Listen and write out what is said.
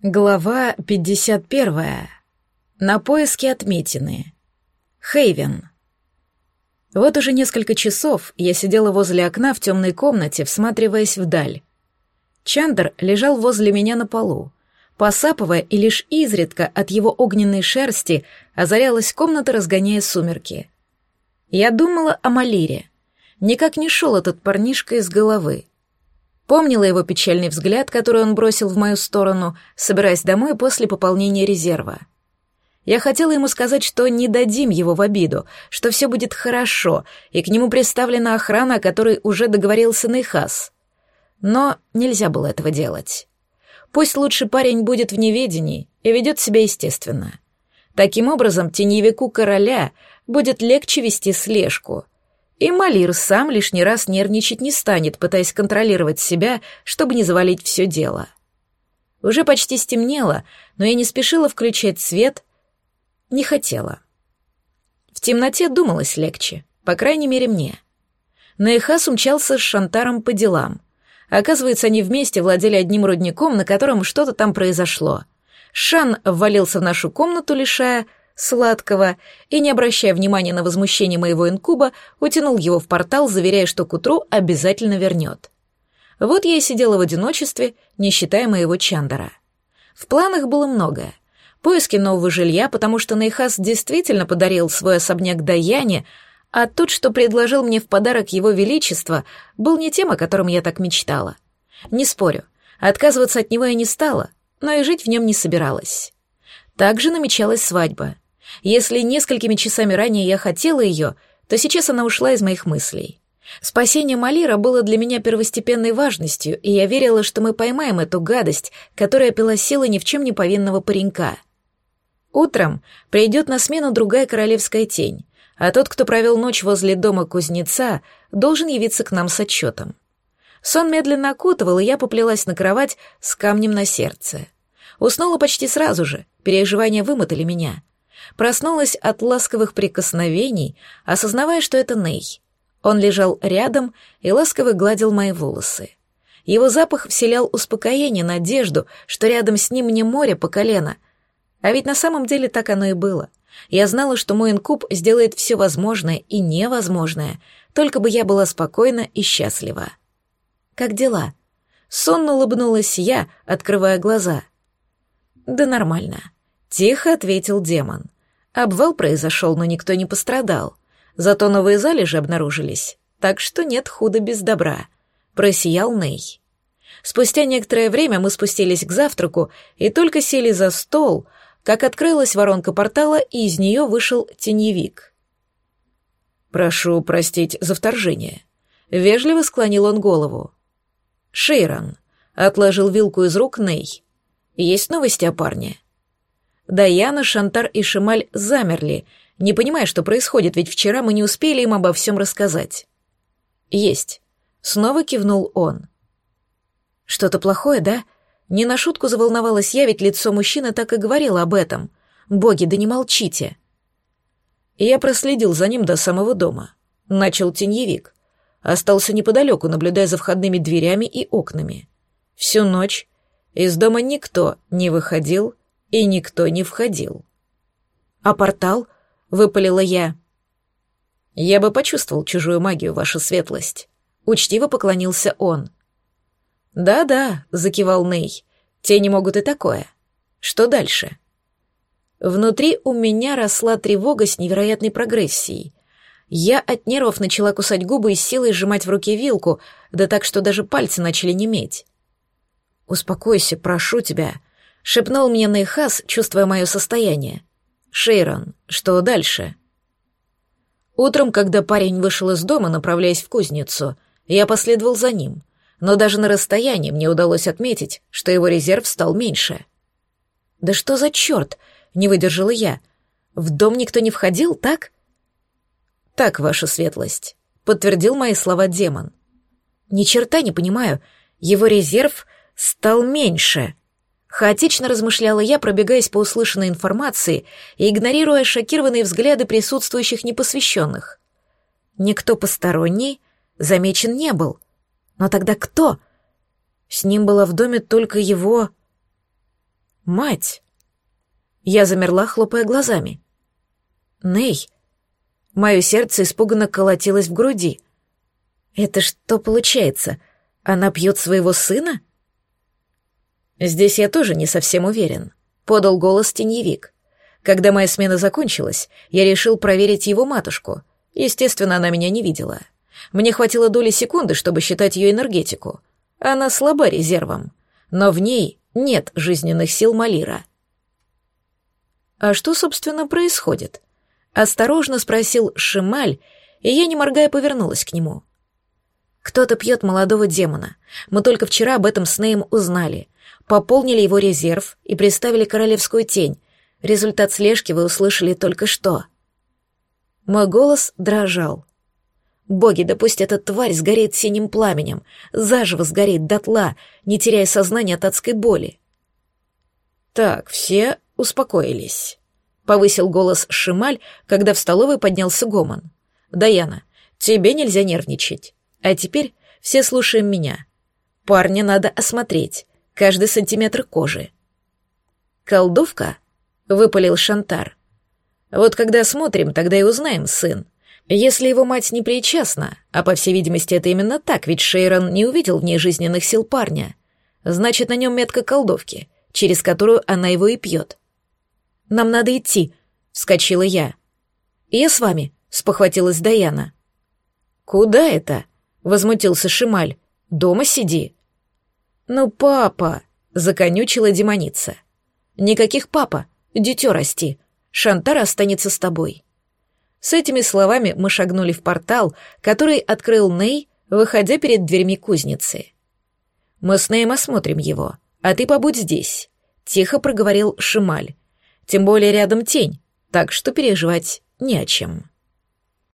Глава 51. На поиски отметины. Хейвен. Вот уже несколько часов я сидела возле окна в темной комнате, всматриваясь вдаль. Чандр лежал возле меня на полу, посапывая, и лишь изредка от его огненной шерсти озарялась комната, разгоняя сумерки. Я думала о Малире. Никак не шел этот парнишка из головы. Помнила его печальный взгляд, который он бросил в мою сторону, собираясь домой после пополнения резерва. Я хотела ему сказать, что не дадим его в обиду, что все будет хорошо, и к нему представлена охрана, о которой уже договорился Нейхас. Но нельзя было этого делать. Пусть лучше парень будет в неведении и ведет себя естественно. Таким образом, теневику короля будет легче вести слежку — и Малир сам лишний раз нервничать не станет, пытаясь контролировать себя, чтобы не завалить все дело. Уже почти стемнело, но я не спешила включать свет, не хотела. В темноте думалось легче, по крайней мере мне. Наихас умчался с Шантаром по делам. Оказывается, они вместе владели одним рудником, на котором что-то там произошло. Шан ввалился в нашу комнату, лишая сладкого, и, не обращая внимания на возмущение моего инкуба, утянул его в портал, заверяя, что к утру обязательно вернет. Вот я и сидела в одиночестве, не считая моего Чандара. В планах было многое. Поиски нового жилья, потому что Нейхас действительно подарил свой особняк Даяне, а тот, что предложил мне в подарок его величество, был не тем, о котором я так мечтала. Не спорю, отказываться от него я не стала, но и жить в нем не собиралась. Также намечалась свадьба — если несколькими часами ранее я хотела ее, то сейчас она ушла из моих мыслей. Спасение Малира было для меня первостепенной важностью, и я верила, что мы поймаем эту гадость, которая пила силы ни в чем не повинного паренька. Утром придет на смену другая королевская тень, а тот, кто провел ночь возле дома кузнеца, должен явиться к нам с отчетом. Сон медленно окутывал, и я поплелась на кровать с камнем на сердце. Уснула почти сразу же, переживания вымотали меня — Проснулась от ласковых прикосновений, осознавая, что это Ней. Он лежал рядом и ласково гладил мои волосы. Его запах вселял успокоение, надежду, что рядом с ним не море по колено. А ведь на самом деле так оно и было. Я знала, что мой инкуб сделает все возможное и невозможное, только бы я была спокойна и счастлива. «Как дела?» Сонно улыбнулась я, открывая глаза. «Да нормально», — тихо ответил демон. Обвал произошел, но никто не пострадал. Зато новые залежи обнаружились, так что нет худа без добра. Просиял Ней. Спустя некоторое время мы спустились к завтраку и только сели за стол, как открылась воронка портала, и из нее вышел теневик. «Прошу простить за вторжение». Вежливо склонил он голову. «Шейрон», — отложил вилку из рук Ней. «Есть новости о парне?» Даяна, Шантар и Шималь замерли, не понимая, что происходит, ведь вчера мы не успели им обо всем рассказать. «Есть», — снова кивнул он. «Что-то плохое, да?» Не на шутку заволновалась я, ведь лицо мужчины так и говорило об этом. «Боги, да не молчите!» Я проследил за ним до самого дома. Начал теньевик. Остался неподалеку, наблюдая за входными дверями и окнами. Всю ночь из дома никто не выходил и никто не входил. «А портал?» — выпалила я. «Я бы почувствовал чужую магию, ваша светлость». Учтиво поклонился он. «Да-да», — закивал Ней, — «тени могут и такое. Что дальше?» Внутри у меня росла тревога с невероятной прогрессией. Я от нервов начала кусать губы и силой сжимать в руке вилку, да так, что даже пальцы начали неметь. «Успокойся, прошу тебя», Шепнул мне Нейхас, чувствуя мое состояние. «Шейрон, что дальше?» Утром, когда парень вышел из дома, направляясь в кузницу, я последовал за ним, но даже на расстоянии мне удалось отметить, что его резерв стал меньше. «Да что за черт?» — не выдержала я. «В дом никто не входил, так?» «Так, ваша светлость», — подтвердил мои слова демон. «Ни черта не понимаю, его резерв стал меньше», Хаотично размышляла я, пробегаясь по услышанной информации и игнорируя шокированные взгляды присутствующих непосвященных. Никто посторонний замечен не был. Но тогда кто? С ним была в доме только его... Мать! Я замерла, хлопая глазами. Ней! Мое сердце испуганно колотилось в груди. Это что получается? Она пьет своего сына? Здесь я тоже не совсем уверен, подал голос теневик. Когда моя смена закончилась, я решил проверить его матушку. Естественно, она меня не видела. Мне хватило доли секунды, чтобы считать ее энергетику. Она слаба резервом, но в ней нет жизненных сил Малира. «А что, собственно, происходит?» Осторожно спросил Шималь, и я, не моргая, повернулась к нему. «Кто-то пьет молодого демона. Мы только вчера об этом с Нейм узнали. Пополнили его резерв и приставили королевскую тень. Результат слежки вы услышали только что». Мой голос дрожал. Боги, да пусть эта тварь сгорит синим пламенем, заживо сгорит дотла, не теряя сознания от адской боли. Так, все успокоились. Повысил голос Шималь, когда в столовой поднялся гомон. Даяна, тебе нельзя нервничать. А теперь все слушаем меня. Парня надо осмотреть, каждый сантиметр кожи. Колдовка? Выпалил Шантар. Вот когда смотрим, тогда и узнаем, сын. Если его мать не причастна, а по всей видимости это именно так, ведь Шейрон не увидел в ней жизненных сил парня, значит на нем метка колдовки, через которую она его и пьет. «Нам надо идти», — вскочила я. «Я с вами», — спохватилась Даяна. «Куда это?» — возмутился Шималь. «Дома сиди». «Ну, папа», — законючила демоница. «Никаких папа, дитё расти. Шантар останется с тобой». С этими словами мы шагнули в портал, который открыл Ней, выходя перед дверьми кузницы. «Мы с Неем осмотрим его, а ты побудь здесь», — тихо проговорил Шималь. «Тем более рядом тень, так что переживать не о чем».